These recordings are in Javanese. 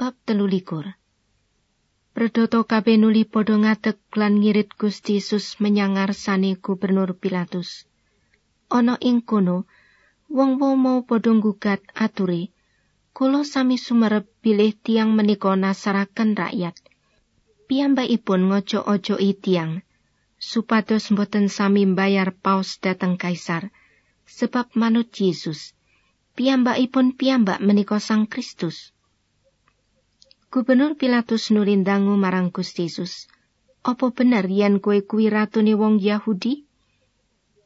Bab telulikur Predoto kabeh nuli padha lan ngirit Gusti Yesus menyangar sane Gubernur Pilatus. Ana ing kono, wong-wong mau padha nggugat ature, kula sami sumerep bilih tiang menika nasaraken rakyat. Piyambakipun ngojo-ojoki tiang, supados mboten sami mbayar paus dateng kaisar, sebab manut Yesus. Piyambakipun piyambak menika Sang Kristus. Gubernur Pilatus nulindangu marang Gusti Yesus. Apa bener yen kowe kuwi ratune wong Yahudi?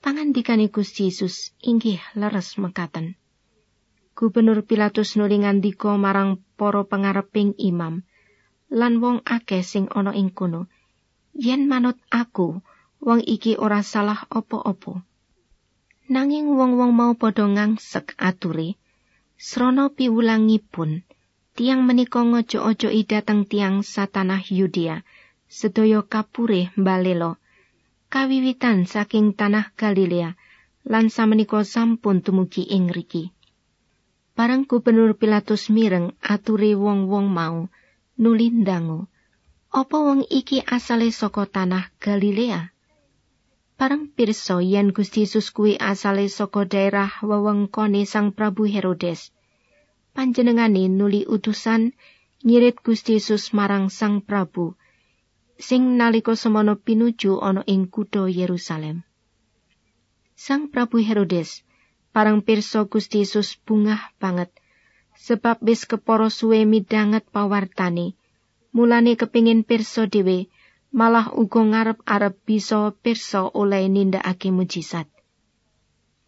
Pangandikane Gusti Yesus inggih leres mekaten. Gubernur Pilatus nuli ngandika marang para pangareping imam lan wong akeh sing ana ing kono. Yen manut aku, wong iki ora salah apa-apa. Nanging wong-wong mau padha ngangsek ature, srana piwulangipun, tiang menika ngojo-ojo dateng tiang satanah Yudea, sedaya kapure mbalelo, kawiwitan saking tanah Galilea, lan samenika sampun tumugi ing riki. Bareng gubernur Pilatus mireng ature wong-wong mau, nulindangu, apa wong iki asale saka tanah Galilea? Bareng pirsa yen Gusti Yesus kuwi asale saka daerah wewengkone Sang Prabu Herodes, panjenengane nuli utusan nyirit Gusti Yesus marang Sang Prabu sing nalika semono pinuju ana ing kutha Yerusalem. Sang Prabu Herodes parang pirsa Gusti Yesus bungah banget sebab wis kepara suwe midanget pawartane mulane kepingin pirsa dhewe malah uga ngarep-arep bisa pirsa oleh nindakake mujizat.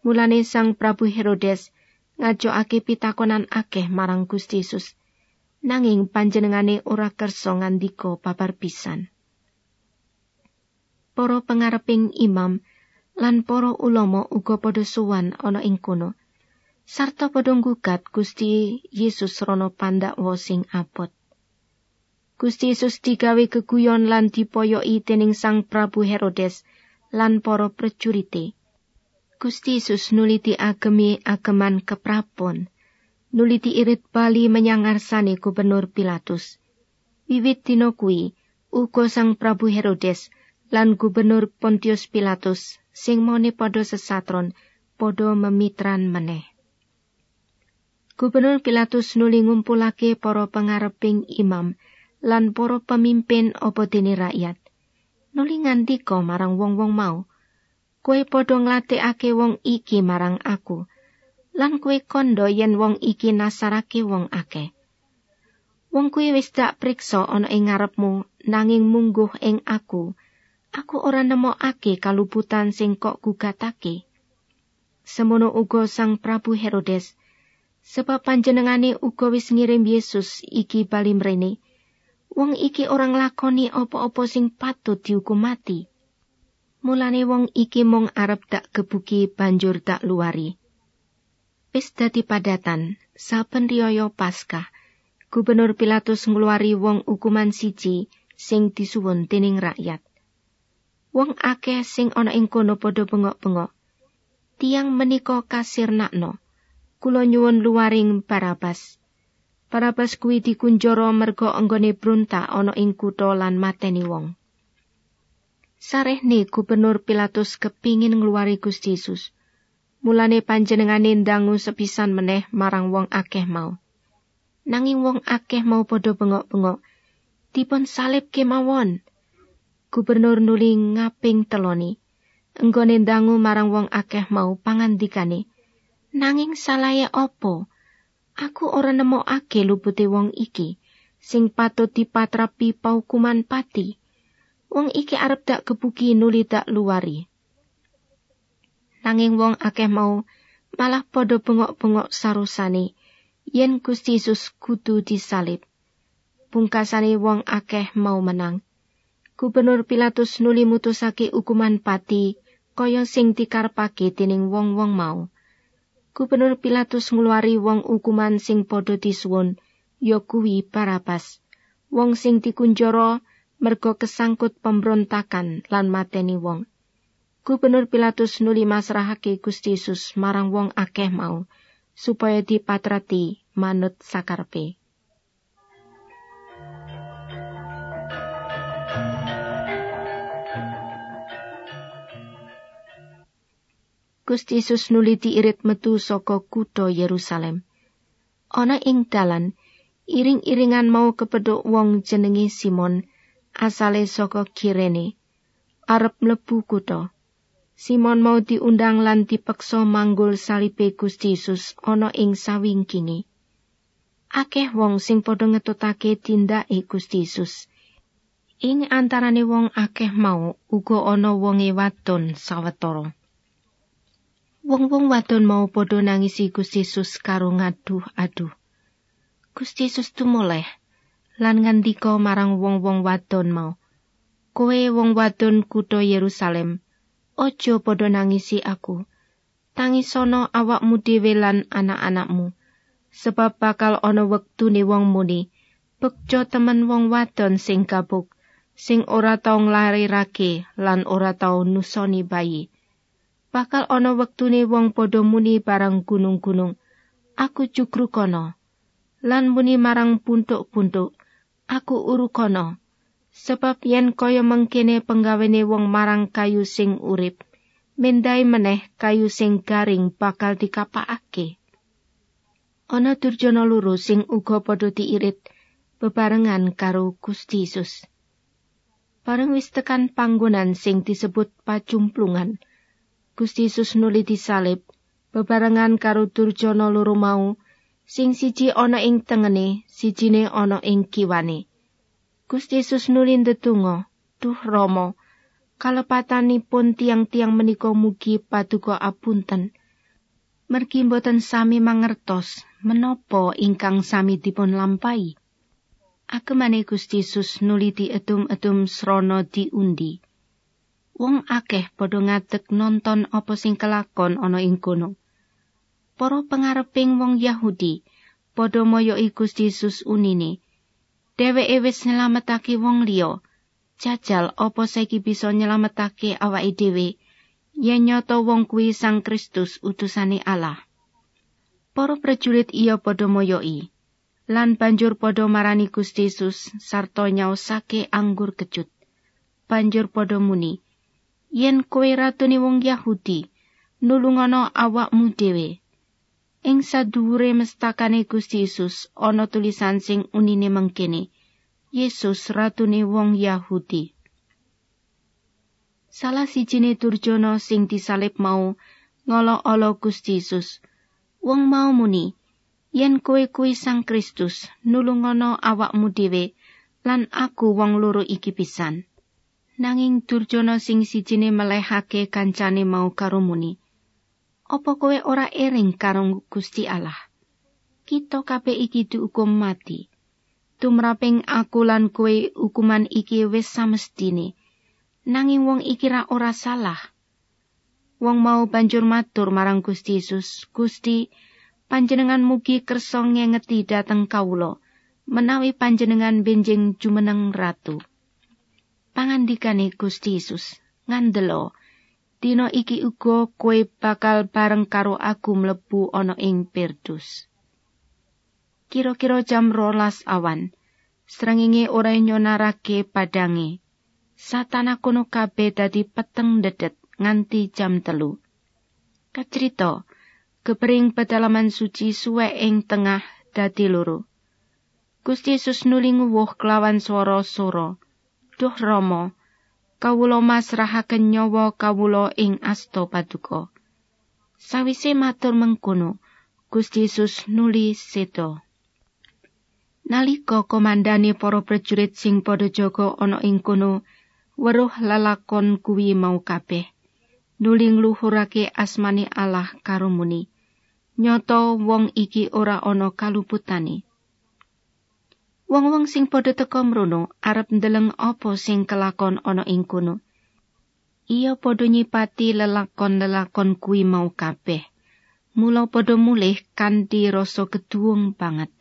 Mulane Sang Prabu Herodes ngajokake pitakonan akeh marang Gusti Yesus. Nanging panjenengane ora kersa ngandika babar pisan. Para pangareping imam lan para ulama uga padha suwan ana ing kono. Sarta padha nggugat Gusti Yesus rono pandakwa sing abot. Gusti Yesus digawe keguyon lan dipoyoki dening Sang Prabu Herodes lan para prejurite. Gusti Yesus nuliti agemi ageman keprapon, nuliti irit bali menyangarsane gubernur Pilatus. Wiwit dina kuwi, uga sang Prabu Herodes lan gubernur Pontius Pilatus sing mone padha sesatron padha memitran meneh. Gubernur Pilatus nuli ngumpulake para pangareping imam lan para pemimpin apa dene rakyat. Nuli ngandika marang wong-wong mau, kowe padha nglatekake wong iki marang aku. Lan kowe kondo yen wong iki nasarake wong akeh. Wong kuwi wis dak priksa ana ing ngarepmu nanging mungguh ing aku. Aku ora nemokake kaluputan sing kok gugatake. Semono uga sang Prabu Herodes sebab panjenengane uga wis ngirim Yesus iki bali mrene. Wong iki orang lakoni apa-apa sing patut dihukum mati mulane wong iki mung arep dak gebuki banjur dak luari. Wis dadi padatan, saben riyaya Paskah, Gubernur Pilatus ngluari wong hukuman siji sing disuwun dening rakyat. Wong akeh sing ana ing kono padha bengok-bengok. Tiang menika kasir nakno, kula nyuwun luaring Barabas. Barabas kuwi dikunjara merga anggone brunta ana ing kutha lan mateni wong. Sarehne Gubernur Pilatus kepingin ngluari Gusti Yesus. Mulane panjenengane ndangu sepisan meneh marang wong akeh mau. Nanging wong akeh mau padha bengok-bengok, dipun salib kemawon. Gubernur nuli ngaping teloni. Enggone ndangu marang wong akeh mau pangandikane. Nanging salahe opo? Aku ora nemokake lupute wong iki sing patut dipatrapi paukuman pati. Wong iki arep dak kebuki nuli dak luari. Nanging wong akeh mau malah padha bengok-bengok sarusane yen Gusti Yesus kudu disalib. Pungkasane wong akeh mau menang. Gubernur Pilatus nuli mutusake hukuman pati kaya sing dikarepake dening wong-wong mau. Gubernur Pilatus ngluari wong hukuman sing padha disuwun ya kuwi Barabas. Wong sing dikunjara merga kesangkut pemberontakan lan mateni wong. Gubernur Pilatus nuli masrahake Gusti Yesus marang wong akeh mau supaya dipatrati manut sakarpe. Gusti Yesus nuli diirit metu saka kutha Yerusalem. Ana ing dalan iring-iringan mau kepedhok wong jenenge Simon. Asale saka Kirene, arep mlebu kutha. Simon mau diundang lan dipeksa manggul salipe Gusti Yesus ana ing sawingkinge. Akeh wong sing padha ngetutake tindake Gusti Yesus. Ing antarane wong akeh mau uga ana wonge wadon sawetara. Wong-wong wadon mau padha nangisi Gusti Yesus karo ngaduh-aduh. Gusti Yesus tumoleh lan ngandika marang wong-wong wadon mau. Kowe wong wadon kutha Yerusalem, aja padha nangisi aku. Tangisono awakmu dhewe lan anak-anakmu. Sebab bakal ana wektune wong muni, bekjo temen wong wadon sing kabuk, sing ora tau nglarirake lan ora tau nusoni bayi. bakal ana wektune wong padha muni barang gunung-gunung aku jugru kono lan muni marang puntuk-puntuk aku uru kono sebab yen kaya mengkene penggawene wong marang kayu sing urip mendai meneh kayu sing garing bakal dikapakake. Ana durjana loro sing uga padha diirit bebarengan karo Gusti Yesus. Bareng wis tekan panggonan sing disebut pacumplungan, Gusti Yesus nuli disalib bebarengan karo Durjana loro mau sing siji ana ing tengene sijine ana ing kiwane. Gusti Yesus nuli ndedonga duh Rama kalepatanipun tiang-tiang menika mugi paduka apunten. Mergi boten sami mangertos menapa ingkang sami dipun lampahi Agemane Gusti Yesus nuli diedum-edum srana diundi. Wong akeh padha ngadeg nonton apa sing kelakon ana ing kono. Para pengareping wong Yahudi padha moyoki Gusti Yesus unine. Dheweke wis nyelametake wong liya. Jajal apa saiki bisa nyelametake awake dhewe yen nyoto wong kuwi Sang Kristus utusane Allah. Para prajurit iya padha moyoki. Lan banjur padha marani Gusti Yesus sarta nyaosake anggur kecut. Banjur padha muni, yen kowe ratune wong Yahudi nulungono awakmu dhewe ing sadhuwure mestakane Gusti Yesus ana tulisan sing unine mengkene Yesus ratune wong Yahudi Salah sijine durjana sing disalib mau ngolo-olo Gusti Yesus wong mau muni yen kowe kuwi Sang Kristus nulungono awakmu dhewe lan aku wong loro iki pisan nanging durjana sing sijine melehake kancane mau karo muni. Apa kowe ora ering karo Gusti Allah? Kita kabeh iki diukum mati. Tumraping aku lan kowe hukuman iki wis samestine. Nanging wong iki ra ora salah. Wong mau banjur matur marang Gusti Yesus, Gusti, panjenengan mugi kersa ngengeti dateng kawula, menawi panjenengan benjing jumeneng ratu. pangandikane Gusti Yesus ngandelo dina iki uga kowe bakal bareng karo aku mlebu ana ing Pirdus kira-kira jam rolas awan srengenge ora nyonarake padange. Satana kono kabeh dadi peteng dedet nganti jam telu. Kacrita kepring pedalaman suci suwe ing tengah dadi loro. Gusti Yesus nuli nguwuh kelawan swara soro Duh Rama, kawula masrahaken nyawa kawula ing asta paduka. Sawise matur mengkono, Gusti Yesus nuli sedo. Nalika komandane para prajurit sing padha jaga ana ing kono weruh lalakon kuwi mau kabeh, nuli ngluhurake asmane Allah karo muni. Nyoto wong iki ora ana kaluputane. Wong-wong sing padha teka mrono arep ndeleng apa sing kelakon ana ing kono. Iya padha nyipati lelakon-lelakon kuwi mau kabeh. Mula padha mulih kanthi rasa keduwung banget.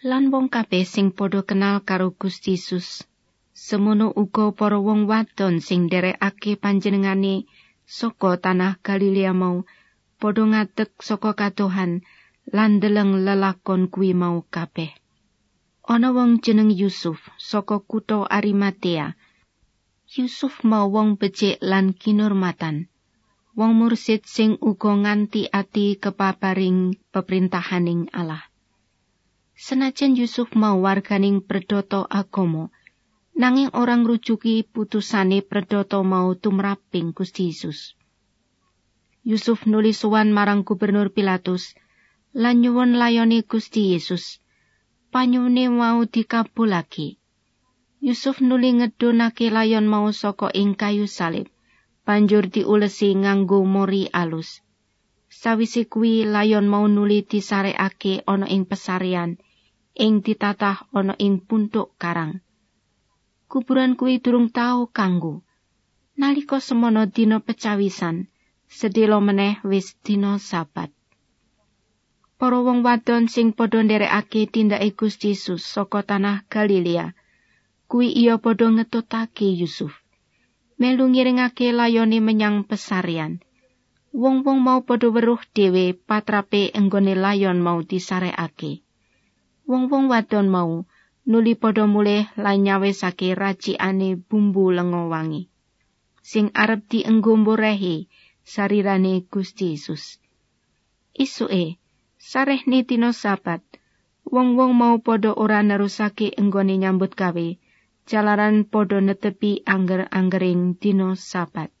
Lan wong kabeh sing padha kenal karo Gusti Yesus. Semono uga para wong wadon sing nderekake panjenengane saka tanah Galilea mau padha ngadeg saka kadohan lan ndeleng lelakon kuwi mau kabeh. Ana wong jeneng Yusuf saka kutha Arimatea. Yusuf mau wong becik lan kinurmatan. wong mursid sing uga nganti ati kepaparing peperintahaning Allah. Senajan Yusuf mau warganing predoto agomo, nanging orang rujuki putusane predoto mau tumraping Gusti Yesus. Yusuf nulis suwan marang gubernur Pilatus, lan nyuwun layoni Gusti Yesus. Panyune mau dikabulake. Yusuf nuli ngedonake layon mau saka ing kayu salib. banjur diulesi nganggo mori alus. Sawise kuwi layon mau nuli disarekake ana ing pesarian ing ditatah ana ing puntuk karang. Kuburan kuwi durung tau kanggo. Nalika semono dina pecawisan, sedelo meneh wis dina sabat. Para wong wadon sing padha nderekake tindake Gusti Yesus saka tanah Galilea, kuwi iya padha ngetutake Yusuf. Melu ngiringake layone menyang pesarian. Wong-wong mau padha weruh dhewe patrape enggone layon mau disarekake. Wong-wong wadon mau nuli padha mulih lan nyawesake racikane bumbu lengo wangi. Sing arep dienggo mborehe sarirane Gusti Yesus. Isuke, sarehne dina sabat, wong-wong mau padha ora nerusake enggone nyambut gawe, jalaran padha netepi angger-anggering dina sabat.